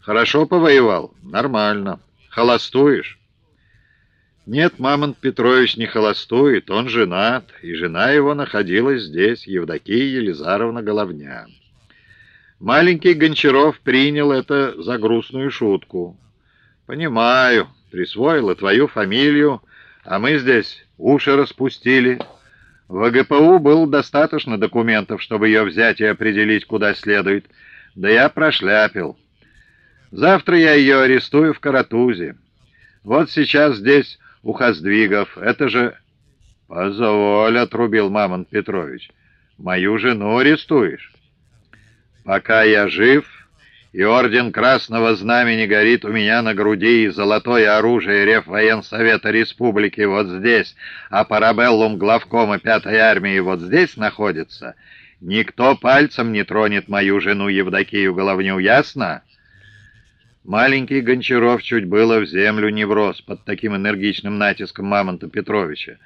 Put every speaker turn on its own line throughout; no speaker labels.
Хорошо повоевал? Нормально. Холостуешь? Нет, Мамонт Петрович не холостует, он женат, и жена его находилась здесь, Евдокия Елизаровна Головня. Маленький Гончаров принял это за грустную шутку. «Понимаю, присвоила твою фамилию, а мы здесь уши распустили». В ГПУ было достаточно документов, чтобы ее взять и определить, куда следует. Да я прошляпил. Завтра я ее арестую в Каратузе. Вот сейчас здесь у Хоздвигов. Это же... Позволь, отрубил Мамонт Петрович. Мою жену арестуешь. Пока я жив, и орден Красного Знамени горит у меня на груди, и золотое оружие Реввоенсовета Республики вот здесь, а парабеллум главкома Пятой армии вот здесь находится, никто пальцем не тронет мою жену Евдокию Головню, ясно? Маленький Гончаров чуть было в землю не врос под таким энергичным натиском Мамонта Петровича,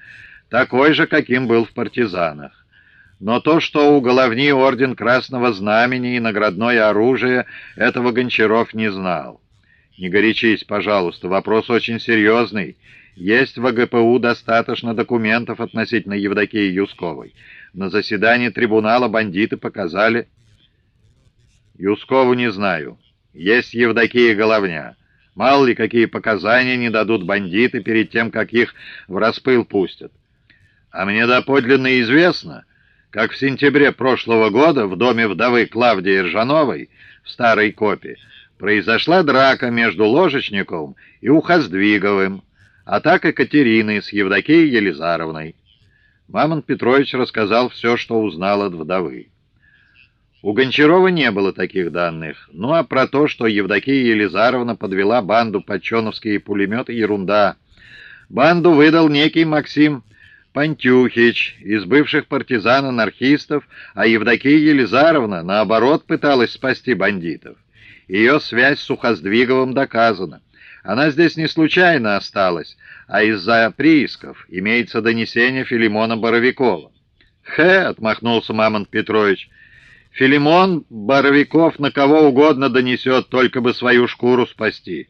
такой же, каким был в партизанах. Но то, что у головни орден Красного Знамени и наградное оружие, этого Гончаров не знал. Не горячись, пожалуйста, вопрос очень серьезный. Есть в АГПУ достаточно документов относительно Евдокии Юсковой. На заседании трибунала бандиты показали... Юскову не знаю. Есть Евдокия Головня. Мало ли, какие показания не дадут бандиты перед тем, как их в распыл пустят. А мне доподлинно известно как в сентябре прошлого года в доме вдовы Клавдии Ржановой в Старой Копе произошла драка между Ложечниковым и Ухоздвиговым, а так и Катериной с Евдокией Елизаровной. Мамонт Петрович рассказал все, что узнал от вдовы. У Гончарова не было таких данных. Ну а про то, что Евдокия Елизаровна подвела банду под чоновские пулеметы, ерунда. Банду выдал некий Максим Пантюхич из бывших партизан-анархистов, а Евдокия Елизаровна, наоборот, пыталась спасти бандитов. Ее связь с Сухоздвиговым доказана. Она здесь не случайно осталась, а из-за приисков имеется донесение Филимона Боровикова. «Хе!» — отмахнулся Мамонт Петрович. «Филимон Боровиков на кого угодно донесет, только бы свою шкуру спасти.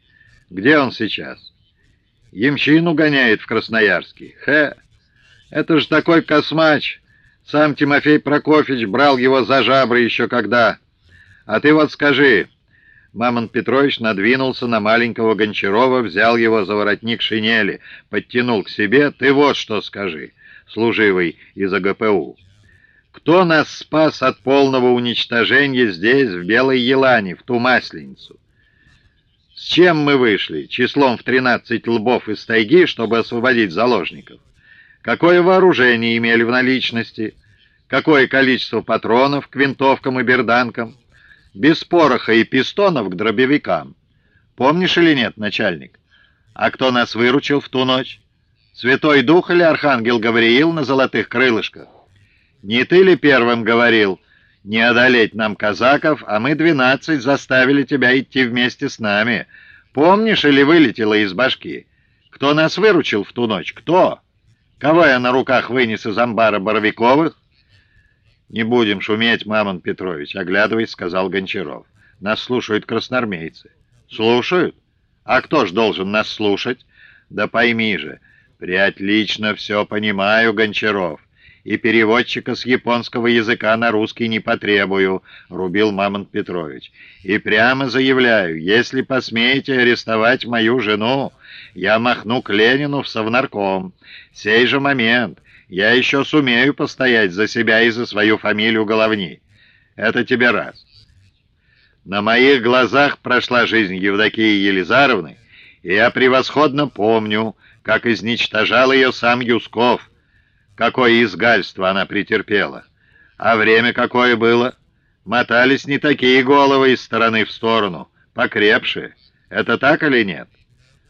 Где он сейчас?» «Ямщину гоняет в Красноярске. Хе!» Это же такой космач. Сам Тимофей Прокофьевич брал его за жабры еще когда. А ты вот скажи...» Мамонт Петрович надвинулся на маленького Гончарова, взял его за воротник шинели, подтянул к себе. «Ты вот что скажи, служивый из АГПУ. Кто нас спас от полного уничтожения здесь, в Белой Елане, в ту масленицу? С чем мы вышли? Числом в тринадцать лбов из тайги, чтобы освободить заложников?» какое вооружение имели в наличности, какое количество патронов к винтовкам и берданкам, без пороха и пистонов к дробовикам. Помнишь или нет, начальник? А кто нас выручил в ту ночь? Святой Дух или Архангел Гавриил на золотых крылышках? Не ты ли первым говорил, не одолеть нам казаков, а мы двенадцать заставили тебя идти вместе с нами? Помнишь или вылетело из башки? Кто нас выручил в ту ночь? Кто?» Кого я на руках вынес из амбара Боровиковых? «Не будем шуметь, Мамон Петрович», — оглядываясь, сказал Гончаров. «Нас слушают красноармейцы». «Слушают? А кто ж должен нас слушать?» «Да пойми же, приотлично все понимаю, Гончаров и переводчика с японского языка на русский не потребую», — рубил Мамонт Петрович. «И прямо заявляю, если посмеете арестовать мою жену, я махну к Ленину в Совнарком. Сей же момент я еще сумею постоять за себя и за свою фамилию Головни. Это тебе раз». На моих глазах прошла жизнь Евдокии Елизаровны, и я превосходно помню, как изничтожал ее сам Юсков — какое изгальство она претерпела. А время какое было? Мотались не такие головы из стороны в сторону, покрепшие. Это так или нет?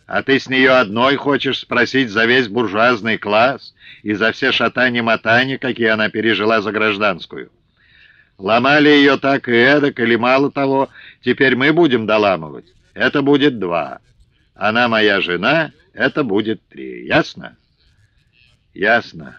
А ты с нее одной хочешь спросить за весь буржуазный класс и за все шатания-мотания, какие она пережила за гражданскую? Ломали ее так и эдак, или мало того, теперь мы будем доламывать. Это будет два. Она моя жена, это будет три. Ясно? Ясно.